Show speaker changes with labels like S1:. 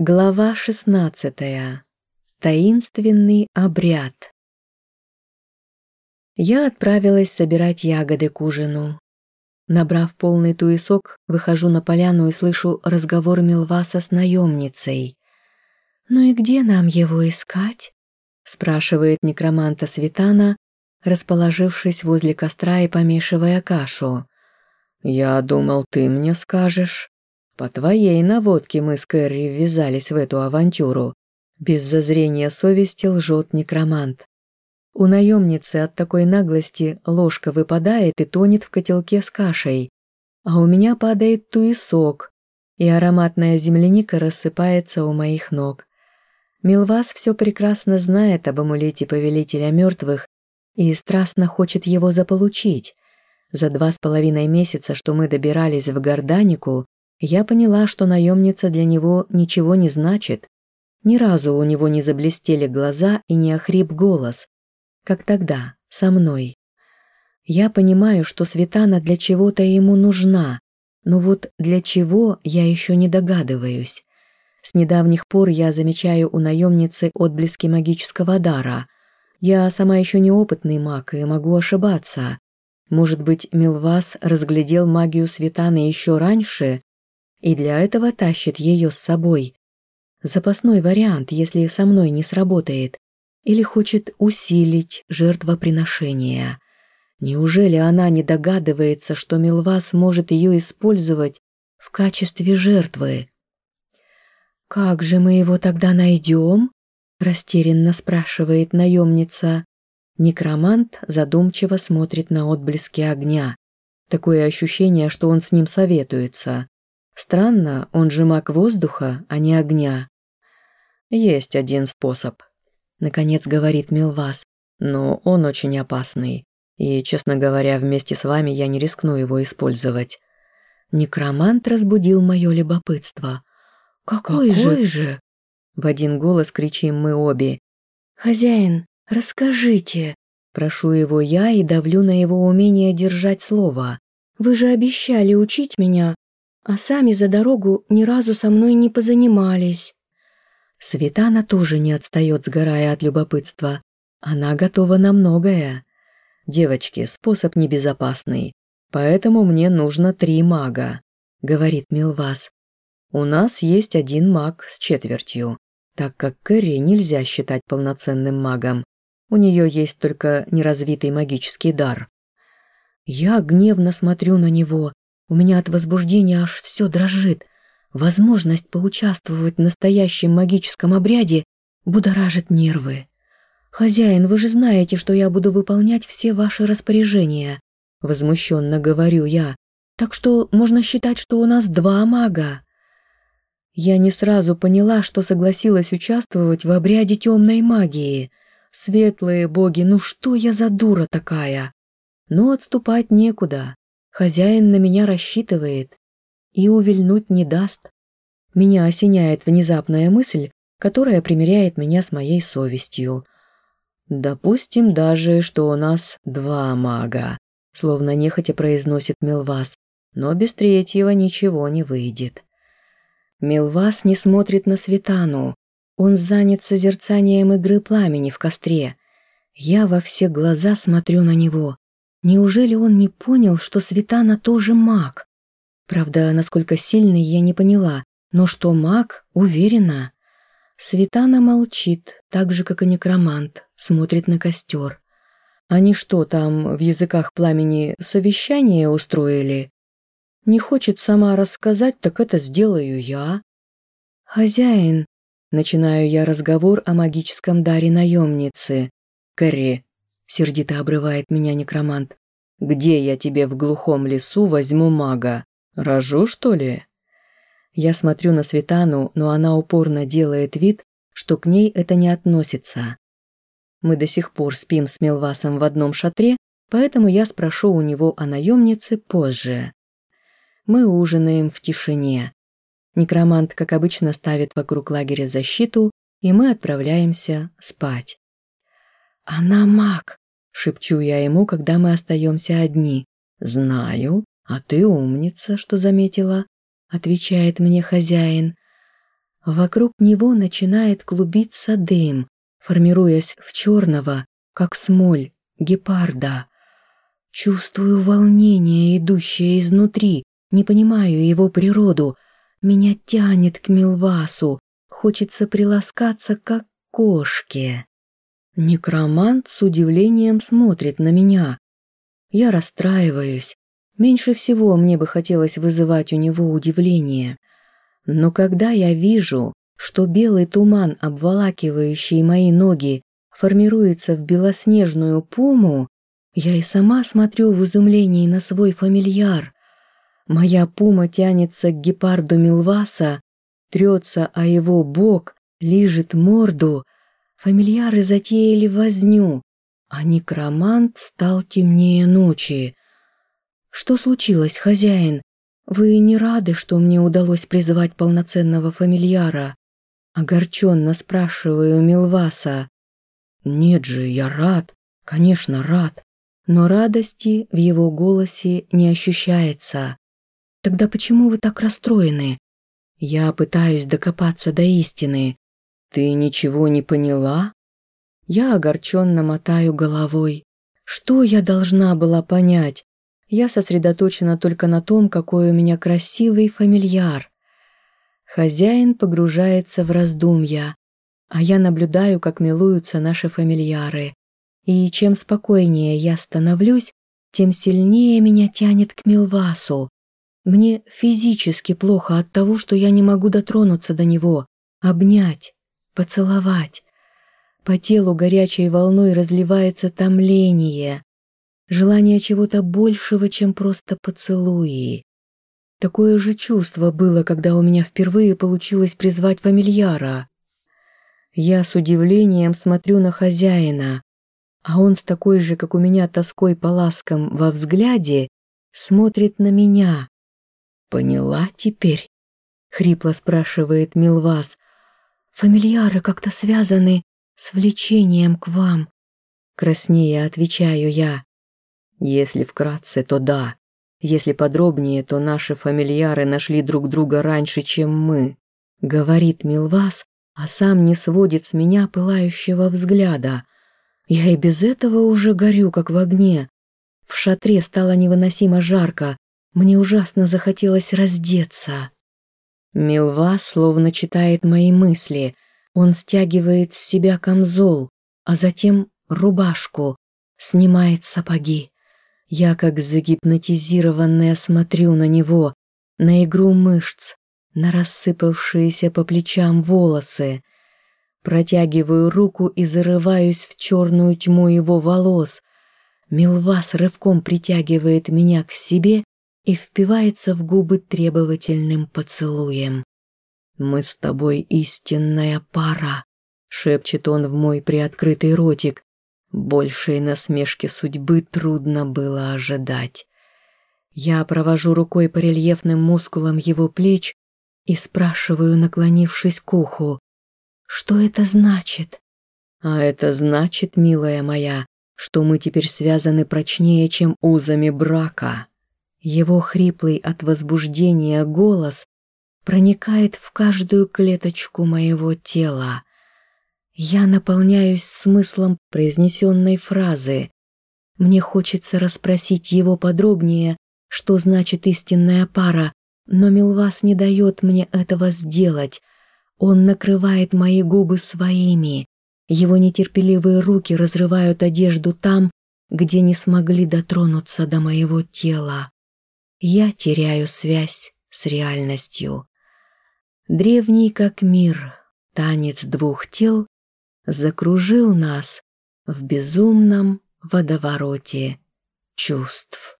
S1: Глава шестнадцатая. Таинственный обряд. Я отправилась собирать ягоды к ужину. Набрав полный туесок, выхожу на поляну и слышу разговор Милваса с наемницей. «Ну и где нам его искать?» спрашивает некроманта Светана, расположившись возле костра и помешивая кашу. «Я думал, ты мне скажешь», по твоей наводке мы с Кэрри ввязались в эту авантюру. Без зазрения совести лжет некромант. У наемницы от такой наглости ложка выпадает и тонет в котелке с кашей, а у меня падает туесок, и ароматная земляника рассыпается у моих ног. Милвас все прекрасно знает об амулете повелителя мертвых и страстно хочет его заполучить. За два с половиной месяца, что мы добирались в Горданику, я поняла, что наемница для него ничего не значит. Ни разу у него не заблестели глаза и не охрип голос, как тогда, со мной. Я понимаю, что Светана для чего-то ему нужна, но вот для чего я еще не догадываюсь. С недавних пор я замечаю у наемницы отблески магического дара. Я сама еще неопытный маг и могу ошибаться. Может быть, Милвас разглядел магию Светаны еще раньше и для этого тащит ее с собой. Запасной вариант, если со мной не сработает, или хочет усилить жертвоприношение. Неужели она не догадывается, что Милвас может ее использовать в качестве жертвы? «Как же мы его тогда найдем?» – растерянно спрашивает наемница. Некромант задумчиво смотрит на отблески огня. Такое ощущение, что он с ним советуется. Странно, он же маг воздуха, а не огня. Есть один способ, наконец говорит Милвас, но он очень опасный. И, честно говоря, вместе с вами я не рискну его использовать. Некромант разбудил мое любопытство. «Какой, Какой же? же?» В один голос кричим мы обе. «Хозяин, расскажите!» Прошу его я и давлю на его умение держать слово. «Вы же обещали учить меня, а сами за дорогу ни разу со мной не позанимались. Светана тоже не отстает, сгорая от любопытства. Она готова на многое. Девочки, способ небезопасный, поэтому мне нужно три мага, говорит Милвас. У нас есть один маг с четвертью, так как Кэрри нельзя считать полноценным магом. У нее есть только неразвитый магический дар. Я гневно смотрю на него, у меня от возбуждения аж все дрожит. Возможность поучаствовать в настоящем магическом обряде будоражит нервы. «Хозяин, вы же знаете, что я буду выполнять все ваши распоряжения», — возмущенно говорю я. «Так что можно считать, что у нас два мага». Я не сразу поняла, что согласилась участвовать в обряде темной магии. Светлые боги, ну что я за дура такая? Но отступать некуда. Хозяин на меня рассчитывает и увильнуть не даст. Меня осеняет внезапная мысль, которая примиряет меня с моей совестью. Допустим даже, что у нас два мага, словно нехотя произносит Милвас, но без третьего ничего не выйдет. Милвас не смотрит на Светану, он занят созерцанием игры пламени в костре. Я во все глаза смотрю на него. Неужели он не понял, что Светана тоже маг? Правда, насколько сильный, я не поняла, но что маг, уверена. Светана молчит, так же, как и некромант, смотрит на костер. Они что там в языках пламени совещание устроили? Не хочет сама рассказать, так это сделаю я. Хозяин, начинаю я разговор о магическом даре наемницы. Кэрри, Сердито обрывает меня некромант. «Где я тебе в глухом лесу возьму мага? Рожу, что ли?» Я смотрю на Светану, но она упорно делает вид, что к ней это не относится. Мы до сих пор спим с Мелвасом в одном шатре, поэтому я спрошу у него о наемнице позже. Мы ужинаем в тишине. Некромант, как обычно, ставит вокруг лагеря защиту, и мы отправляемся спать. «Она маг!» — шепчу я ему, когда мы остаемся одни. «Знаю, а ты умница, что заметила», — отвечает мне хозяин. Вокруг него начинает клубиться дым, формируясь в черного, как смоль, гепарда. Чувствую волнение, идущее изнутри, не понимаю его природу. Меня тянет к Милвасу, хочется приласкаться, как кошке. Некромант с удивлением смотрит на меня. Я расстраиваюсь. Меньше всего мне бы хотелось вызывать у него удивление. Но когда я вижу, что белый туман, обволакивающий мои ноги, формируется в белоснежную пуму, я и сама смотрю в изумлении на свой фамильяр. Моя пума тянется к гепарду Милваса, трется о его бок, лижет морду. Фамильяры затеяли возню, а некромант стал темнее ночи. «Что случилось, хозяин? Вы не рады, что мне удалось призвать полноценного фамильяра?» Огорченно спрашиваю Милваса. «Нет же, я рад, конечно, рад». Но радости в его голосе не ощущается. «Тогда почему вы так расстроены?» Я пытаюсь докопаться до истины. «Ты ничего не поняла?» Я огорченно мотаю головой. Что я должна была понять? Я сосредоточена только на том, какой у меня красивый фамильяр. Хозяин погружается в раздумья, а я наблюдаю, как милуются наши фамильяры. И чем спокойнее я становлюсь, тем сильнее меня тянет к Милвасу. Мне физически плохо от того, что я не могу дотронуться до него, обнять, поцеловать. По телу горячей волной разливается томление, желание чего-то большего, чем просто поцелуи. Такое же чувство было, когда у меня впервые получилось призвать фамильяра. Я с удивлением смотрю на хозяина, а он с такой же, как у меня, тоской по ласкам во взгляде, смотрит на меня. «Поняла теперь?» — хрипло спрашивает Милвас. «Фамильяры как-то связаны с влечением к вам», — краснее отвечаю я. «Если вкратце, то да», если подробнее, то наши фамильяры нашли друг друга раньше, чем мы», — говорит Милвас, а сам не сводит с меня пылающего взгляда. Я и без этого уже горю, как в огне. В шатре стало невыносимо жарко, мне ужасно захотелось раздеться. Милвас словно читает мои мысли. Он стягивает с себя камзол, а затем рубашку, снимает сапоги. Я, как загипнотизированная, смотрю на него, на игру мышц, на рассыпавшиеся по плечам волосы. Протягиваю руку и зарываюсь в черную тьму его волос. Милвас рывком притягивает меня к себе и впивается в губы требовательным поцелуем. «Мы с тобой истинная пара», — шепчет он в мой приоткрытый ротик, Большей насмешки судьбы трудно было ожидать. Я провожу рукой по рельефным мускулам его плеч и спрашиваю, наклонившись к уху, «Что это значит?» «А это значит, милая моя, что мы теперь связаны прочнее, чем узами брака». Его хриплый от возбуждения голос проникает в каждую клеточку моего тела. Я наполняюсь смыслом произнесенной фразы. Мне хочется расспросить его подробнее, что значит истинная пара, но Милвас не дает мне этого сделать. Он накрывает мои губы своими. Его нетерпеливые руки разрывают одежду там, где не смогли дотронуться до моего тела. Я теряю связь с реальностью. Древний как мир, танец двух тел закружил нас в безумном водовороте чувств.